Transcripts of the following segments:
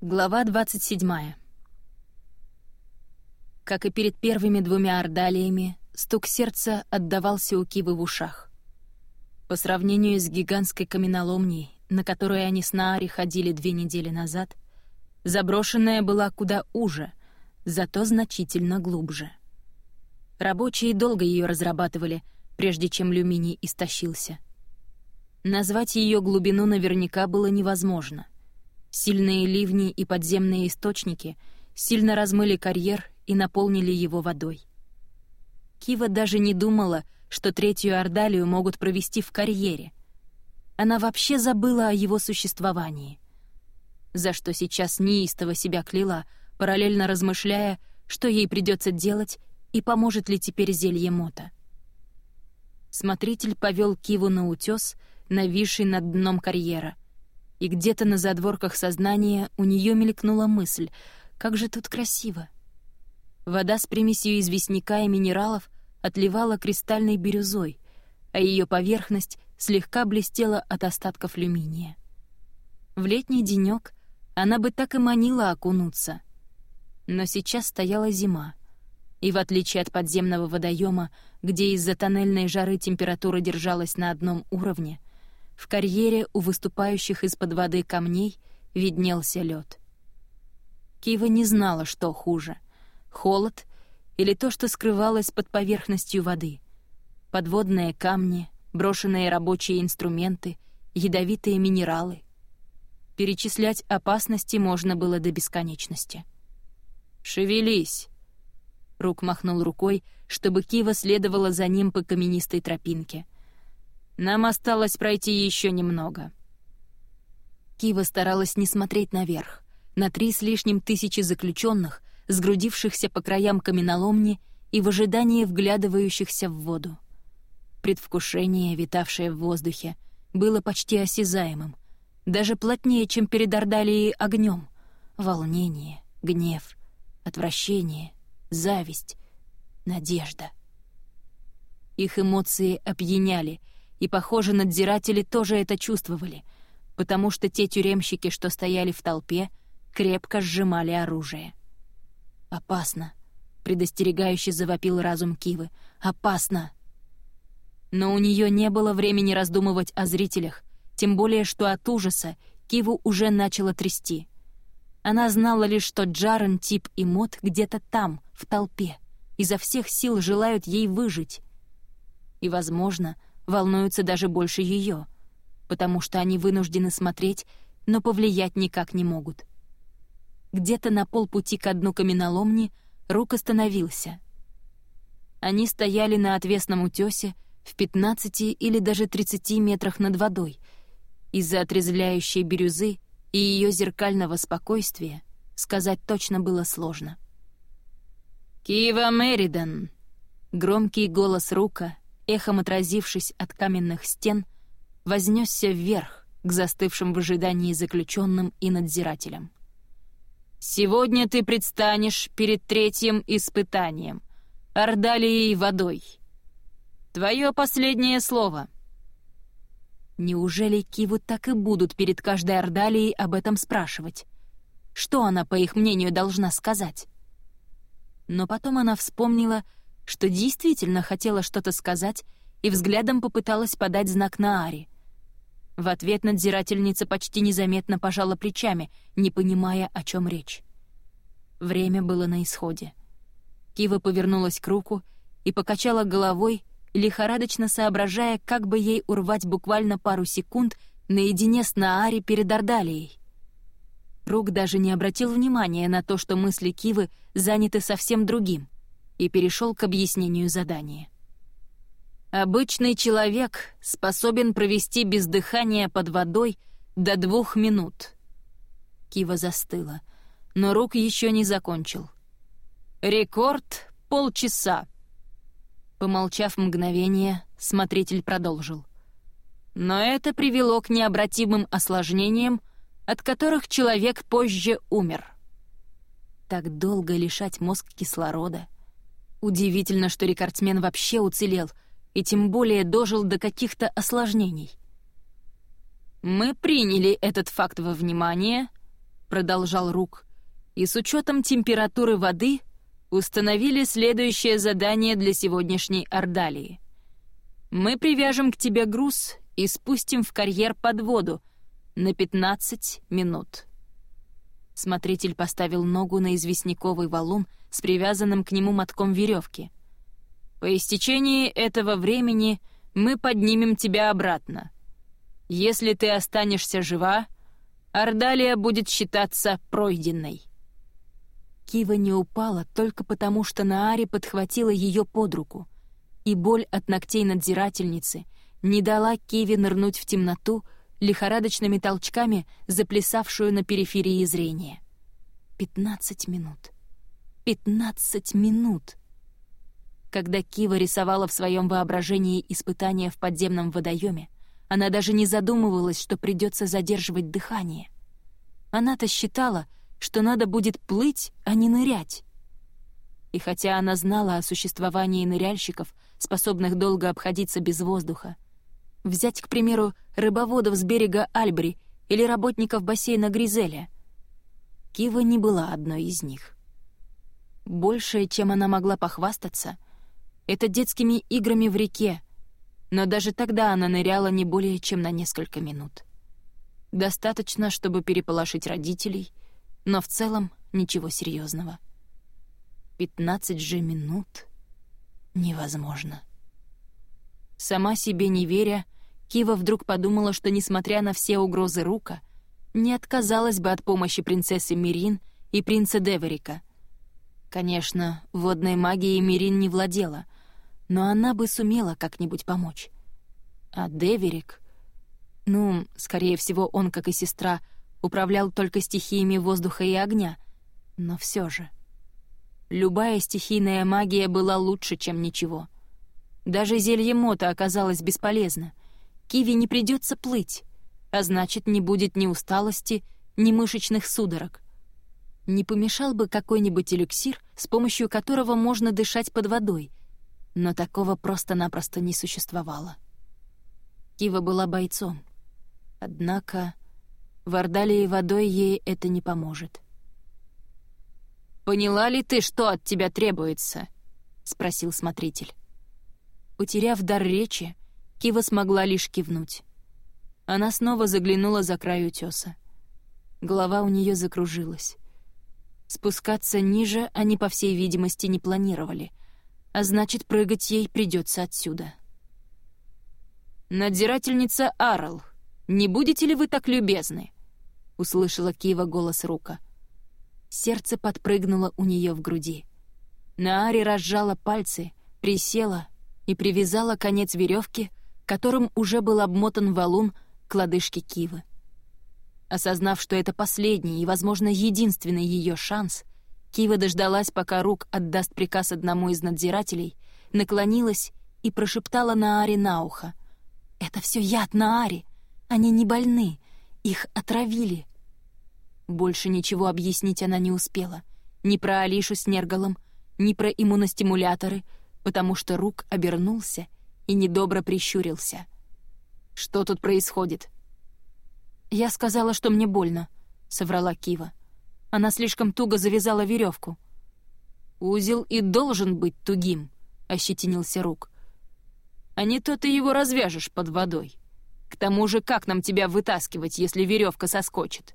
Глава 27. Как и перед первыми двумя ордалиями, стук сердца отдавался у Кивы в ушах. По сравнению с гигантской каменоломней, на которой они с Наари ходили две недели назад, заброшенная была куда уже, зато значительно глубже. Рабочие долго ее разрабатывали, прежде чем люминий истощился. Назвать ее глубину наверняка было невозможно — Сильные ливни и подземные источники сильно размыли карьер и наполнили его водой. Кива даже не думала, что третью Ордалию могут провести в карьере. Она вообще забыла о его существовании. За что сейчас неистово себя кляла, параллельно размышляя, что ей придется делать и поможет ли теперь зелье Мота. Смотритель повел Киву на утес, нависший над дном карьера — и где-то на задворках сознания у нее мелькнула мысль, как же тут красиво. Вода с примесью известняка и минералов отливала кристальной бирюзой, а ее поверхность слегка блестела от остатков люминия. В летний денек она бы так и манила окунуться. Но сейчас стояла зима, и в отличие от подземного водоема, где из-за тоннельной жары температура держалась на одном уровне, в карьере у выступающих из-под воды камней виднелся лед. Кива не знала, что хуже — холод или то, что скрывалось под поверхностью воды. Подводные камни, брошенные рабочие инструменты, ядовитые минералы. Перечислять опасности можно было до бесконечности. «Шевелись!» Рук махнул рукой, чтобы Кива следовала за ним по каменистой тропинке — нам осталось пройти еще немного». Кива старалась не смотреть наверх, на три с лишним тысячи заключенных, сгрудившихся по краям каменоломни и в ожидании вглядывающихся в воду. Предвкушение, витавшее в воздухе, было почти осязаемым, даже плотнее, чем перед Ордалией огнем. Волнение, гнев, отвращение, зависть, надежда. Их эмоции опьяняли — и, похоже, надзиратели тоже это чувствовали, потому что те тюремщики, что стояли в толпе, крепко сжимали оружие. «Опасно!» — предостерегающе завопил разум Кивы. «Опасно!» Но у нее не было времени раздумывать о зрителях, тем более что от ужаса Киву уже начало трясти. Она знала лишь, что Джарен, Тип и Мот где-то там, в толпе, изо всех сил желают ей выжить. И, возможно, волнуются даже больше ее, потому что они вынуждены смотреть, но повлиять никак не могут. Где-то на полпути к дну каменоломни Рук остановился. Они стояли на отвесном утёсе в 15 или даже 30 метрах над водой. Из-за отрезвляющей бирюзы и ее зеркального спокойствия сказать точно было сложно. «Кива Меридан!» Громкий голос Рука эхом отразившись от каменных стен, вознесся вверх к застывшим в ожидании заключенным и надзирателям. «Сегодня ты предстанешь перед третьим испытанием — Ордалией водой. Твое последнее слово». Неужели Киву так и будут перед каждой Ордалией об этом спрашивать? Что она, по их мнению, должна сказать? Но потом она вспомнила — что действительно хотела что-то сказать и взглядом попыталась подать знак на Ари. В ответ надзирательница почти незаметно пожала плечами, не понимая, о чем речь. Время было на исходе. Кива повернулась к руку и покачала головой, лихорадочно соображая, как бы ей урвать буквально пару секунд наедине с Наари перед Ордалией. Рук даже не обратил внимания на то, что мысли Кивы заняты совсем другим — и перешел к объяснению задания. Обычный человек способен провести без дыхания под водой до двух минут. Кива застыла, но рук еще не закончил. Рекорд — полчаса. Помолчав мгновение, смотритель продолжил. Но это привело к необратимым осложнениям, от которых человек позже умер. Так долго лишать мозг кислорода — Удивительно, что рекордсмен вообще уцелел, и тем более дожил до каких-то осложнений. Мы приняли этот факт во внимание, — продолжал Рук, «и с учетом температуры воды установили следующее задание для сегодняшней Ордалии. Мы привяжем к тебе груз и спустим в карьер под воду на 15 минут». Смотритель поставил ногу на известняковый валун с привязанным к нему мотком веревки. «По истечении этого времени мы поднимем тебя обратно. Если ты останешься жива, Ордалия будет считаться пройденной». Кива не упала только потому, что Наари подхватила ее под руку, и боль от ногтей надзирательницы не дала Киве нырнуть в темноту, лихорадочными толчками заплясавшую на периферии зрения. Пятнадцать минут. Пятнадцать минут! Когда Кива рисовала в своем воображении испытания в подземном водоеме, она даже не задумывалась, что придется задерживать дыхание. Она-то считала, что надо будет плыть, а не нырять. И хотя она знала о существовании ныряльщиков, способных долго обходиться без воздуха, взять, к примеру, рыбоводов с берега Альбри или работников бассейна Гризеля, Кива не была одной из них. Большее, чем она могла похвастаться, это детскими играми в реке, но даже тогда она ныряла не более чем на несколько минут. Достаточно, чтобы переполошить родителей, но в целом ничего серьезного. Пятнадцать же минут невозможно. Сама себе не веря, Кива вдруг подумала, что, несмотря на все угрозы Рука, не отказалась бы от помощи принцессы Мирин и принца Деверика. Конечно, водной магией Мирин не владела, но она бы сумела как-нибудь помочь. А Деверик... Ну, скорее всего, он, как и сестра, управлял только стихиями воздуха и огня, но все же... Любая стихийная магия была лучше, чем ничего. Даже зелье Мота оказалось бесполезно. Киви не придется плыть, а значит, не будет ни усталости, ни мышечных судорог. Не помешал бы какой-нибудь эликсир, с помощью которого можно дышать под водой, но такого просто-напросто не существовало. Кива была бойцом. Однако в Ордалии водой ей это не поможет. «Поняла ли ты, что от тебя требуется?» — спросил смотритель. Утеряв дар речи, Кива смогла лишь кивнуть. Она снова заглянула за край утеса. Голова у нее закружилась. Спускаться ниже они, по всей видимости, не планировали, а значит, прыгать ей придется отсюда. «Надзирательница Арл, не будете ли вы так любезны?» — услышала Кива голос Рука. Сердце подпрыгнуло у нее в груди. Наари разжала пальцы, присела и привязала конец веревки, которым уже был обмотан валун к лодыжке Кивы. Осознав, что это последний и, возможно, единственный ее шанс, Кива дождалась, пока Рук отдаст приказ одному из надзирателей, наклонилась и прошептала Наари на ухо. «Это все яд Наари! Они не больны! Их отравили!» Больше ничего объяснить она не успела. Ни про Алишу с Нергалом, ни про иммуностимуляторы, потому что Рук обернулся и недобро прищурился. «Что тут происходит?» «Я сказала, что мне больно», — соврала Кива. Она слишком туго завязала веревку. «Узел и должен быть тугим», — ощетинился Рук. «А не то ты его развяжешь под водой. К тому же, как нам тебя вытаскивать, если веревка соскочит?»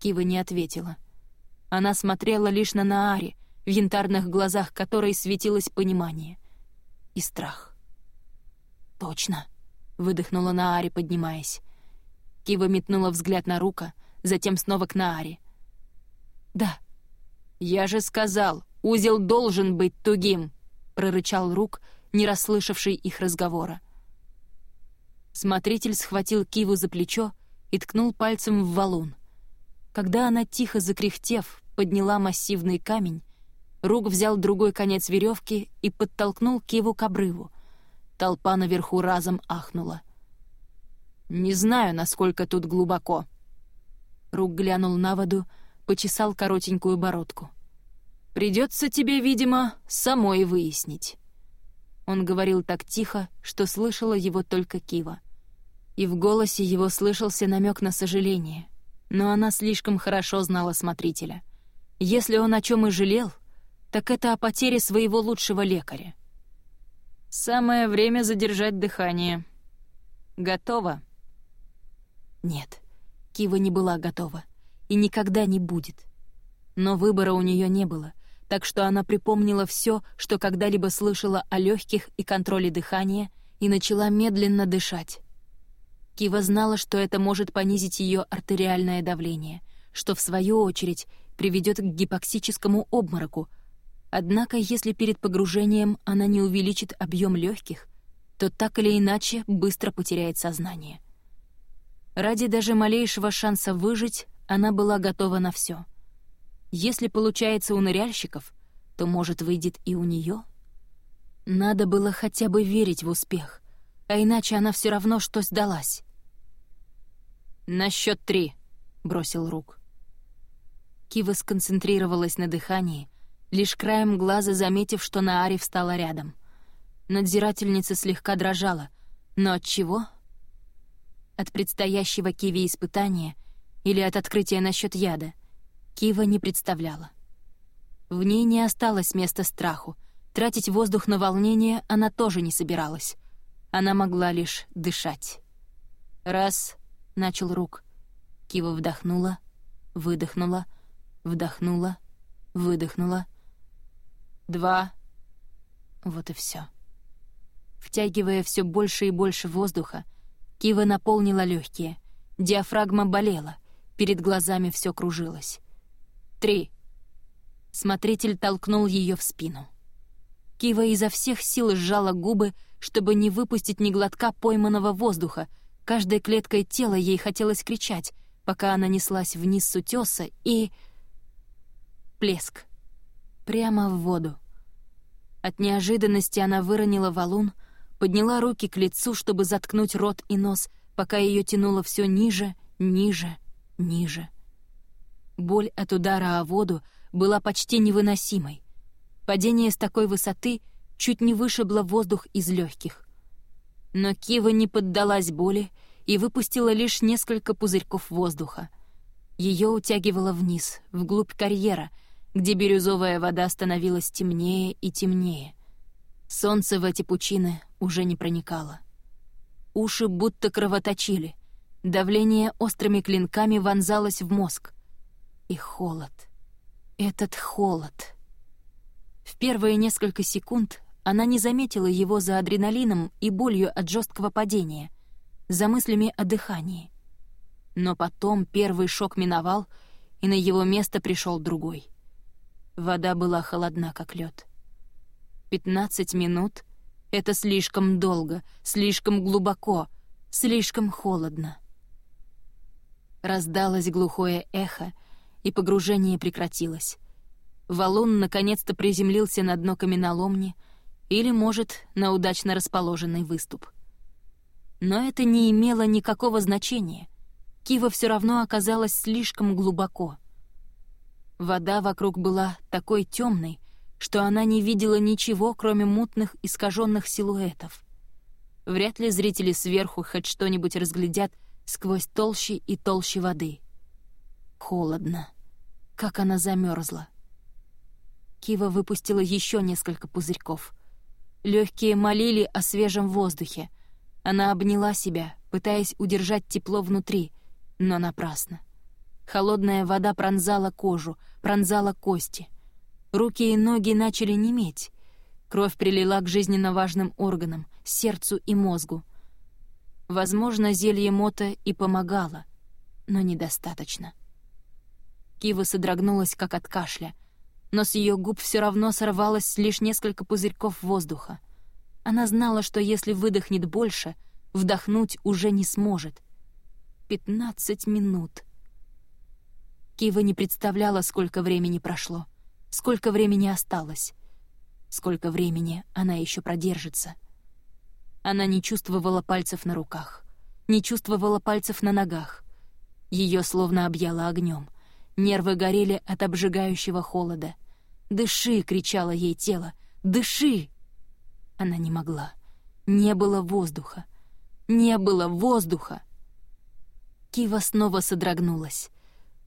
Кива не ответила. Она смотрела лишь на Наари, в янтарных глазах которой светилось понимание и страх. «Точно», — выдохнула Наари, поднимаясь. Кива метнула взгляд на Рука, затем снова к Наари. «Да». «Я же сказал, узел должен быть тугим», — прорычал Рук, не расслышавший их разговора. Смотритель схватил Киву за плечо и ткнул пальцем в валун. Когда она, тихо закряхтев, подняла массивный камень, Рук взял другой конец веревки и подтолкнул Киву к обрыву. Толпа наверху разом ахнула. «Не знаю, насколько тут глубоко». Рук глянул на воду, почесал коротенькую бородку. «Придется тебе, видимо, самой выяснить». Он говорил так тихо, что слышала его только Кива. И в голосе его слышался намек на сожаление, Но она слишком хорошо знала смотрителя. Если он о чем и жалел, так это о потере своего лучшего лекаря. Самое время задержать дыхание. Готово? Нет, Кива не была готова и никогда не будет. Но выбора у нее не было, так что она припомнила все, что когда-либо слышала о легких и контроле дыхания, и начала медленно дышать. Кива знала, что это может понизить ее артериальное давление, что, в свою очередь, приведет к гипоксическому обмороку. Однако, если перед погружением она не увеличит объем легких, то так или иначе быстро потеряет сознание. Ради даже малейшего шанса выжить она была готова на все. Если получается у ныряльщиков, то, может, выйдет и у нее. Надо было хотя бы верить в успех а иначе она все равно что сдалась. «На счет три», — бросил Рук. Кива сконцентрировалась на дыхании, лишь краем глаза заметив, что Наари встала рядом. Надзирательница слегка дрожала, но от чего? От предстоящего Киви испытания или от открытия насчет яда? Кива не представляла. В ней не осталось места страху, тратить воздух на волнение она тоже не собиралась. Она могла лишь дышать. «Раз», — начал Рук. Кива вдохнула, выдохнула, вдохнула, выдохнула. «Два». Вот и все. Втягивая все больше и больше воздуха, Кива наполнила легкие. Диафрагма болела, перед глазами все кружилось. «Три». Смотритель толкнул ее в спину. Кива изо всех сил сжала губы, чтобы не выпустить ни глотка пойманного воздуха. Каждой клеткой тела ей хотелось кричать, пока она неслась вниз с утёса и... Плеск. Прямо в воду. От неожиданности она выронила валун, подняла руки к лицу, чтобы заткнуть рот и нос, пока ее тянуло все ниже, ниже, ниже. Боль от удара о воду была почти невыносимой. Падение с такой высоты — чуть не вышибла воздух из легких. Но Кива не поддалась боли и выпустила лишь несколько пузырьков воздуха. Ее утягивало вниз, вглубь карьера, где бирюзовая вода становилась темнее и темнее. Солнце в эти пучины уже не проникало. Уши будто кровоточили. Давление острыми клинками вонзалось в мозг. И холод. Этот холод. В первые несколько секунд она не заметила его за адреналином и болью от жесткого падения, за мыслями о дыхании. Но потом первый шок миновал, и на его место пришел другой. Вода была холодна, как лед. Пятнадцать минут — это слишком долго, слишком глубоко, слишком холодно. Раздалось глухое эхо, и погружение прекратилось. Валун наконец-то приземлился на дно каменоломни — или, может, на удачно расположенный выступ. Но это не имело никакого значения. Кива все равно оказалась слишком глубоко. Вода вокруг была такой темной, что она не видела ничего, кроме мутных искаженных силуэтов. Вряд ли зрители сверху хоть что-нибудь разглядят сквозь толщи и толщи воды. Холодно. Как она замерзла. Кива выпустила еще несколько пузырьков — Легкие молили о свежем воздухе. Она обняла себя, пытаясь удержать тепло внутри, но напрасно. Холодная вода пронзала кожу, пронзала кости. Руки и ноги начали неметь. Кровь прилила к жизненно важным органам, сердцу и мозгу. Возможно, зелье Мота и помогало, но недостаточно. Кива содрогнулась, как от кашля, но с ее губ все равно сорвалось лишь несколько пузырьков воздуха. Она знала, что если выдохнет больше, вдохнуть уже не сможет. Пятнадцать минут. Кива не представляла, сколько времени прошло, сколько времени осталось, сколько времени она еще продержится. Она не чувствовала пальцев на руках, не чувствовала пальцев на ногах. Ее словно объяло огнем. Нервы горели от обжигающего холода. «Дыши!» — кричало ей тело. «Дыши!» Она не могла. Не было воздуха. Не было воздуха. Кива снова содрогнулась.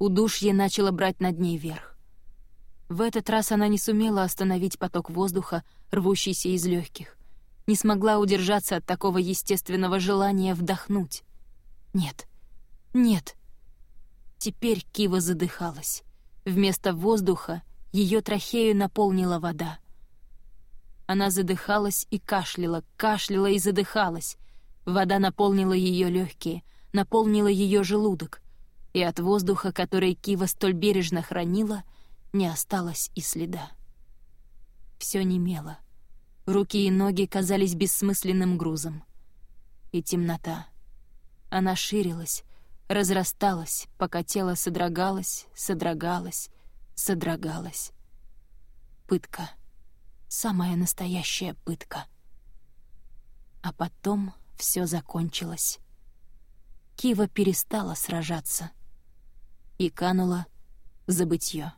Удушье начало брать над ней верх. В этот раз она не сумела остановить поток воздуха, рвущийся из легких. Не смогла удержаться от такого естественного желания вдохнуть. Нет, нет. Теперь Кива задыхалась. Вместо воздуха ее трахею наполнила вода. Она задыхалась и кашляла, кашляла и задыхалась. Вода наполнила ее легкие, наполнила ее желудок, и от воздуха, который Кива столь бережно хранила — не осталось и следа. Все немело. Руки и ноги казались бессмысленным грузом. И темнота. Она ширилась, разрасталась, пока тело содрогалось, содрогалось, содрогалось. Пытка. Самая настоящая пытка. А потом все закончилось. Кива перестала сражаться и канула в забытье.